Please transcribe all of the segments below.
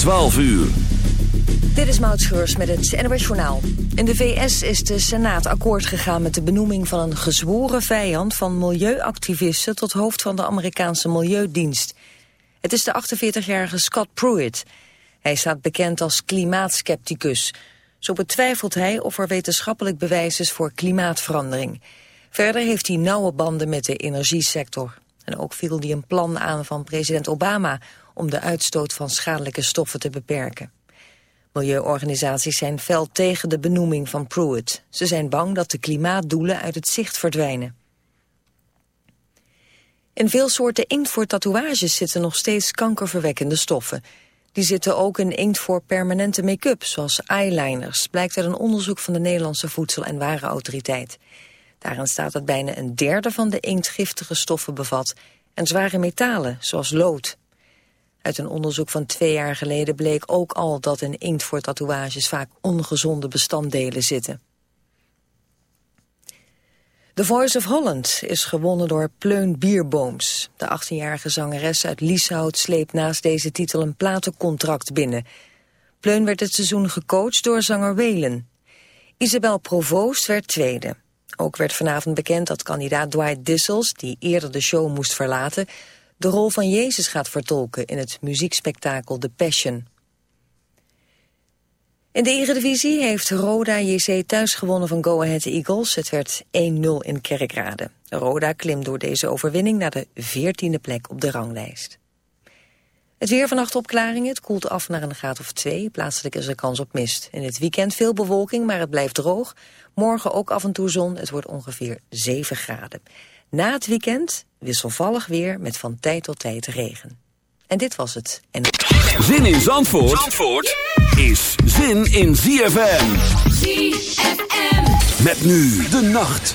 12 uur. Dit is Maud Schreurs met het NOS Journaal. In de VS is de Senaat akkoord gegaan met de benoeming van een gezworen vijand... van milieuactivisten tot hoofd van de Amerikaanse Milieudienst. Het is de 48-jarige Scott Pruitt. Hij staat bekend als klimaatskepticus. Zo betwijfelt hij of er wetenschappelijk bewijs is voor klimaatverandering. Verder heeft hij nauwe banden met de energiesector. En ook viel hij een plan aan van president Obama om de uitstoot van schadelijke stoffen te beperken. Milieuorganisaties zijn fel tegen de benoeming van Pruitt. Ze zijn bang dat de klimaatdoelen uit het zicht verdwijnen. In veel soorten inkt voor tatoeages zitten nog steeds kankerverwekkende stoffen. Die zitten ook in inkt voor permanente make-up, zoals eyeliners... blijkt uit een onderzoek van de Nederlandse Voedsel- en Warenautoriteit. Daarin staat dat bijna een derde van de inkt giftige stoffen bevat... en zware metalen, zoals lood. Uit een onderzoek van twee jaar geleden bleek ook al dat in inkt voor tatoeages vaak ongezonde bestanddelen zitten. The Voice of Holland is gewonnen door Pleun Bierbooms. De 18-jarige zangeres uit Lieshout sleept naast deze titel een platencontract binnen. Pleun werd het seizoen gecoacht door zanger Welen. Isabel Provoost werd tweede. Ook werd vanavond bekend dat kandidaat Dwight Dissels, die eerder de show moest verlaten, de rol van Jezus gaat vertolken in het muziekspektakel The Passion. In de Eredivisie heeft Roda JC thuis gewonnen van Go Ahead Eagles. Het werd 1-0 in Kerkrade. Roda klimt door deze overwinning naar de 14e plek op de ranglijst. Het weer vannacht opklaringen. Het koelt af naar een graad of twee. Plaatselijk is er kans op mist. In het weekend veel bewolking, maar het blijft droog. Morgen ook af en toe zon. Het wordt ongeveer 7 graden. Na het weekend wisselvallig weer met van tijd tot tijd regen. En dit was het. En... Zin in Zandvoort, Zandvoort is zin in ZFM. ZFM. Met nu de nacht.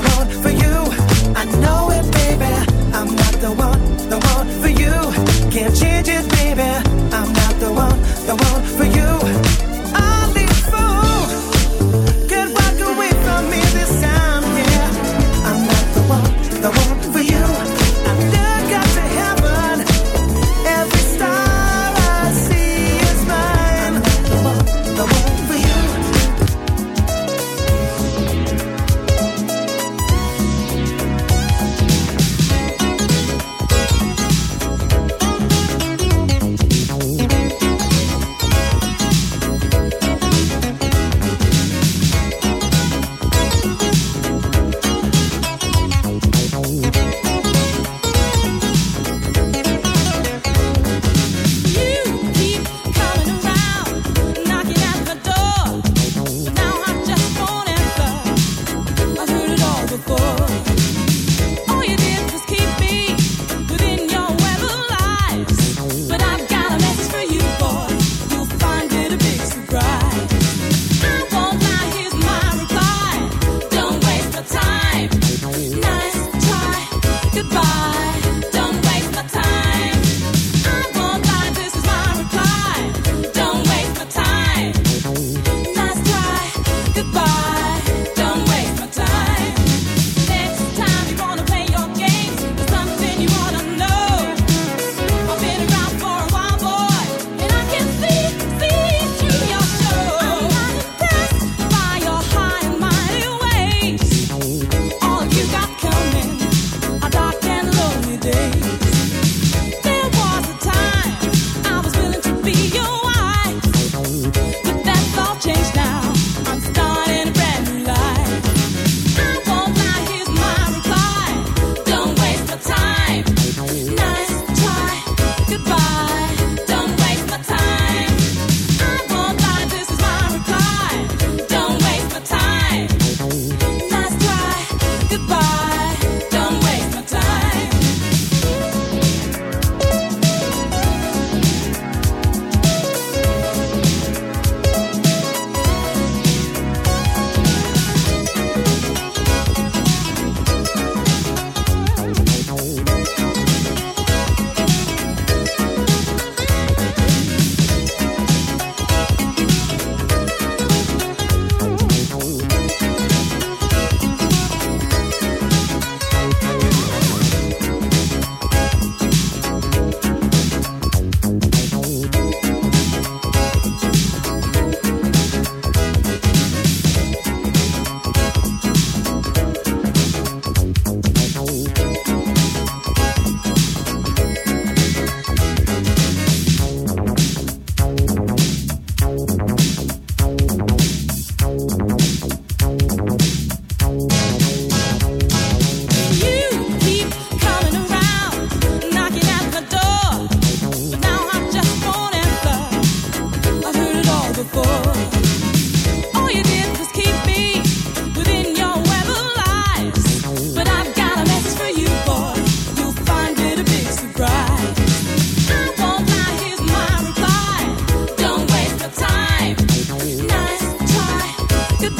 Oh.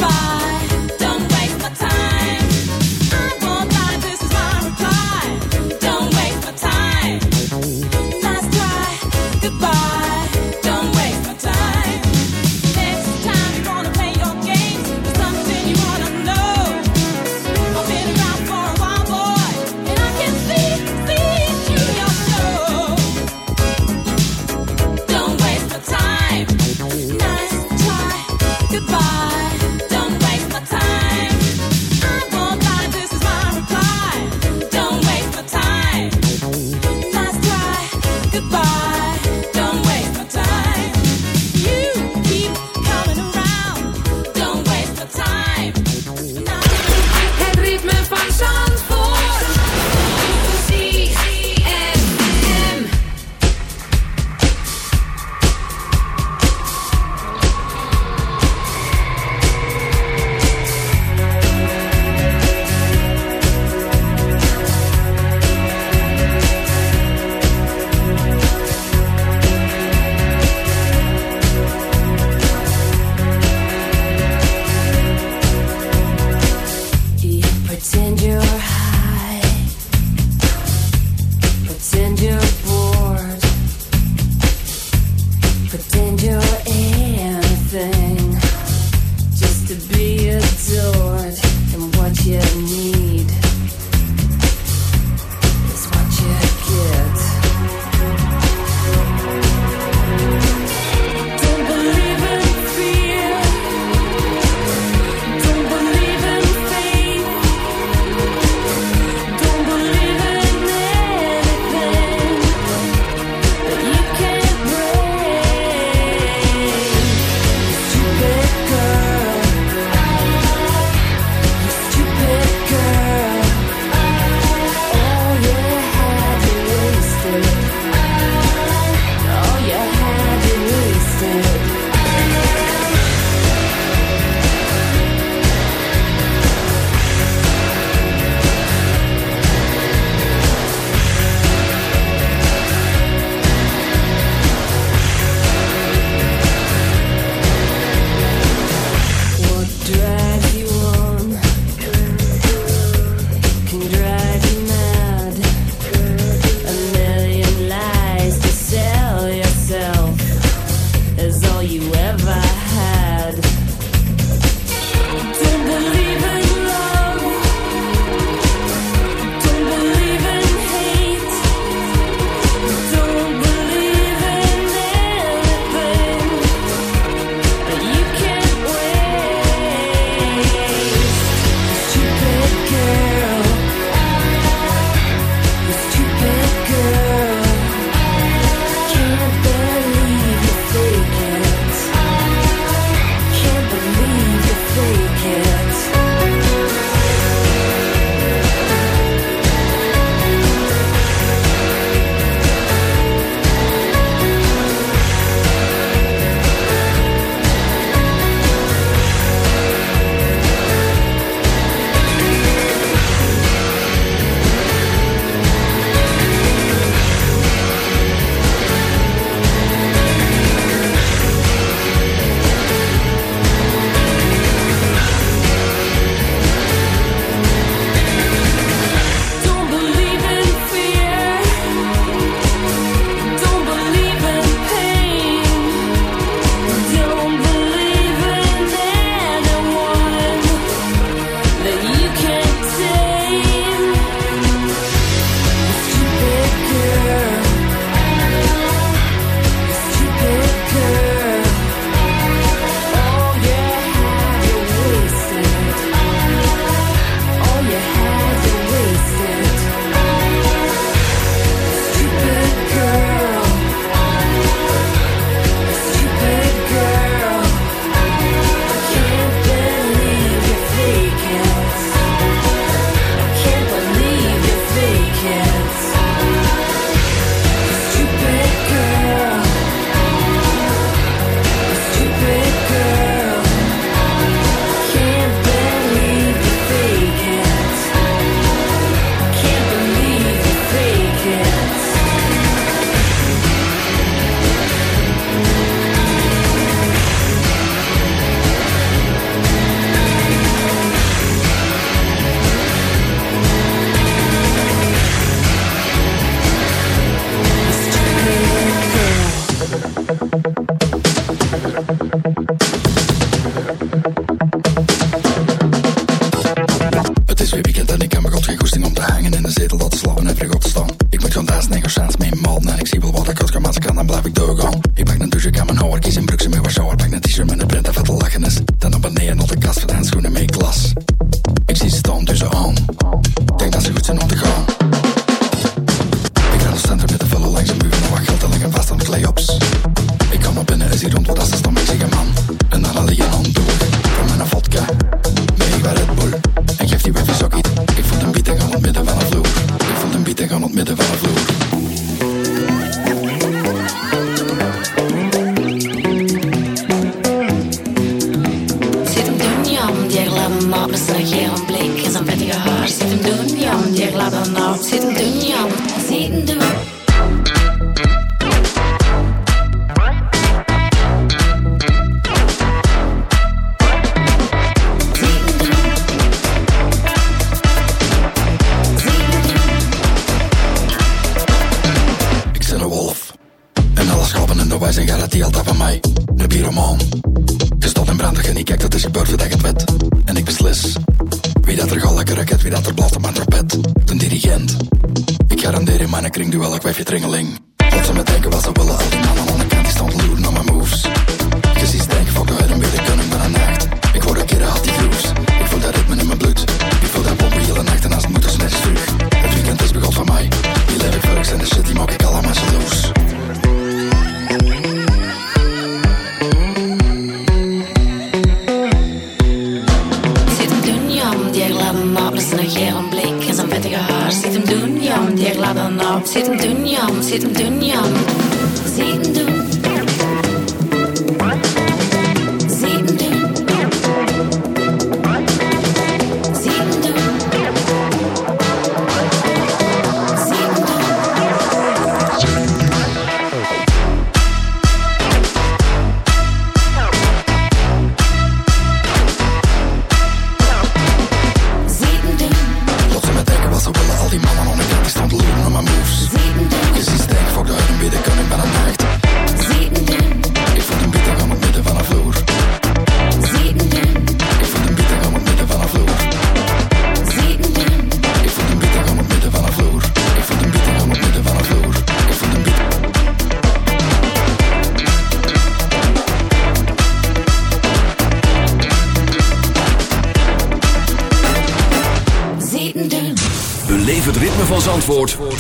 goodbye.